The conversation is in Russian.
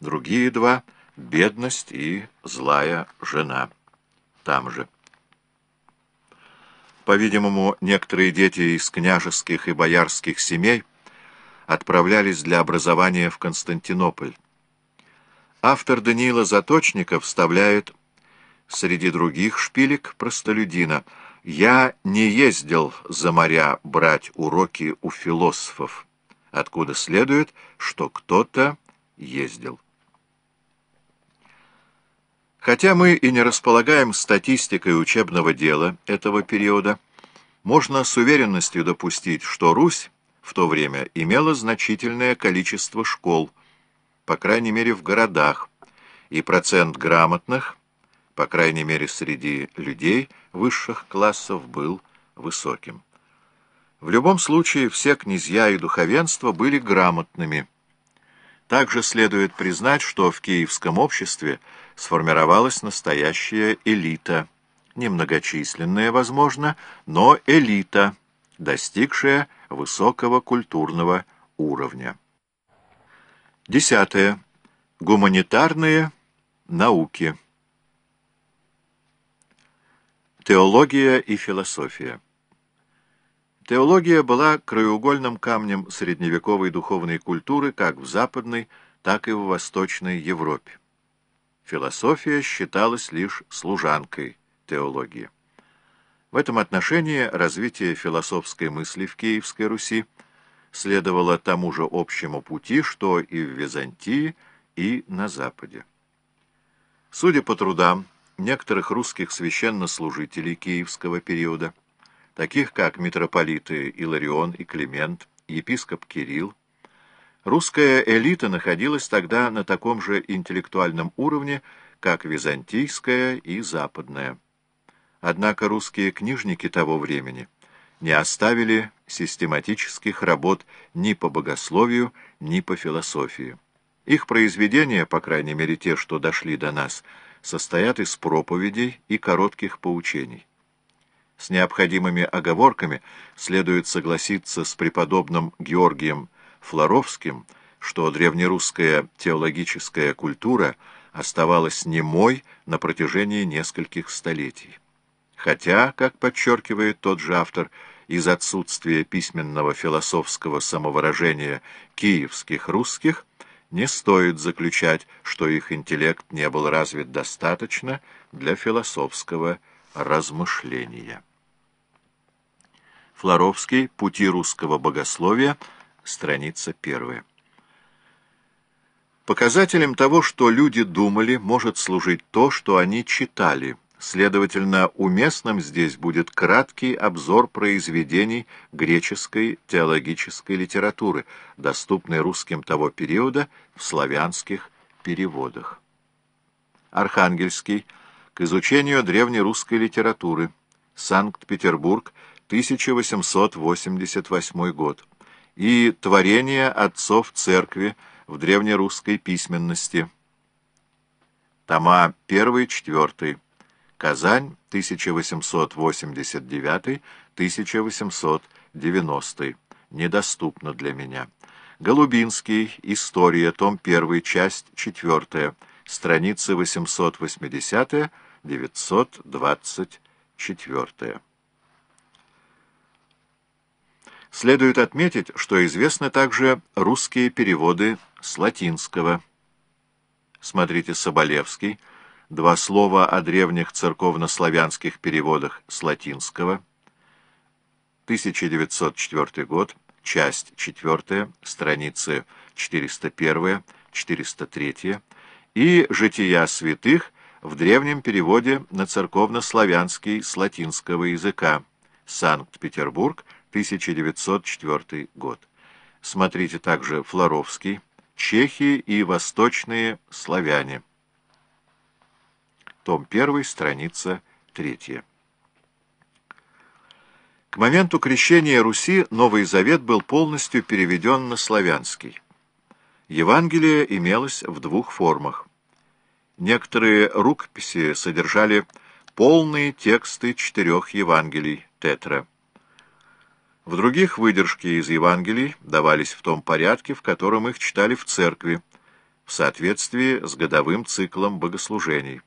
другие два — бедность и злая жена. Там же. По-видимому, некоторые дети из княжеских и боярских семей отправлялись для образования в Константинополь. Автор Даниила Заточников вставляет среди других шпилек простолюдина «Я не ездил за моря брать уроки у философов», откуда следует, что кто-то ездил. Хотя мы и не располагаем статистикой учебного дела этого периода, можно с уверенностью допустить, что Русь в то время имела значительное количество школ, по крайней мере в городах, и процент грамотных, по крайней мере среди людей высших классов, был высоким. В любом случае все князья и духовенство были грамотными. Также следует признать, что в киевском обществе сформировалась настоящая элита, немногочисленная, возможно, но элита, достигшая высокого культурного уровня. Десятое. Гуманитарные науки. Теология и философия. Теология была краеугольным камнем средневековой духовной культуры как в Западной, так и в Восточной Европе. Философия считалась лишь служанкой теологии. В этом отношении развитие философской мысли в Киевской Руси следовало тому же общему пути, что и в Византии, и на Западе. Судя по трудам некоторых русских священнослужителей киевского периода, таких как митрополиты Иларион и Климент, епископ Кирилл, русская элита находилась тогда на таком же интеллектуальном уровне, как византийская и западная. Однако русские книжники того времени не оставили систематических работ ни по богословию, ни по философии. Их произведения, по крайней мере те, что дошли до нас, состоят из проповедей и коротких поучений. С необходимыми оговорками следует согласиться с преподобным Георгием Флоровским, что древнерусская теологическая культура оставалась немой на протяжении нескольких столетий. Хотя, как подчеркивает тот же автор, из отсутствия письменного философского самовыражения киевских русских не стоит заключать, что их интеллект не был развит достаточно для философского размышления. Флоровский. Пути русского богословия. Страница первая. Показателем того, что люди думали, может служить то, что они читали. Следовательно, уместным здесь будет краткий обзор произведений греческой теологической литературы, доступной русским того периода в славянских переводах. Архангельский. К изучению древнерусской литературы. Санкт-Петербург. 1888 год, и творение отцов церкви в древнерусской письменности. Тома 1-4. Казань, 1889-1890. Недоступно для меня. Голубинский. История. Том 1. Часть 4. Страницы 880-924. Следует отметить, что известны также русские переводы с латинского. Смотрите Соболевский. Два слова о древних церковнославянских переводах с латинского. 1904 год. Часть 4. Страницы 401-403. И «Жития святых» в древнем переводе на церковнославянский с латинского языка. Санкт-Петербург, 1904 год. Смотрите также Флоровский, Чехи и восточные славяне. Том 1, страница 3. К моменту крещения Руси Новый Завет был полностью переведен на славянский. Евангелие имелось в двух формах. Некоторые рукописи содержали полные тексты четырех Евангелий Тетра. В других выдержки из Евангелий давались в том порядке, в котором их читали в церкви, в соответствии с годовым циклом богослужений.